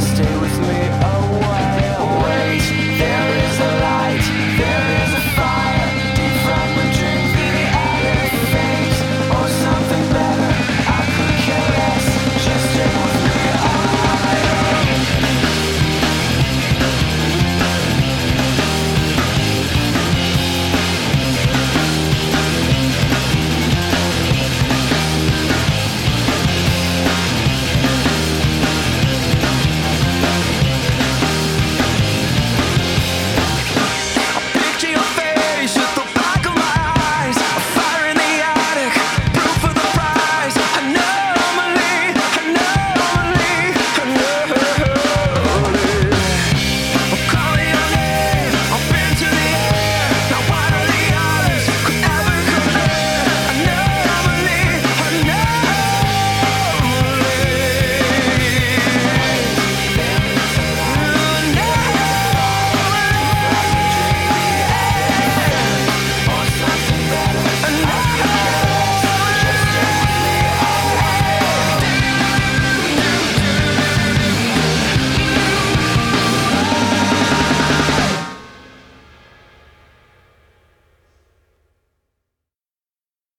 Stay.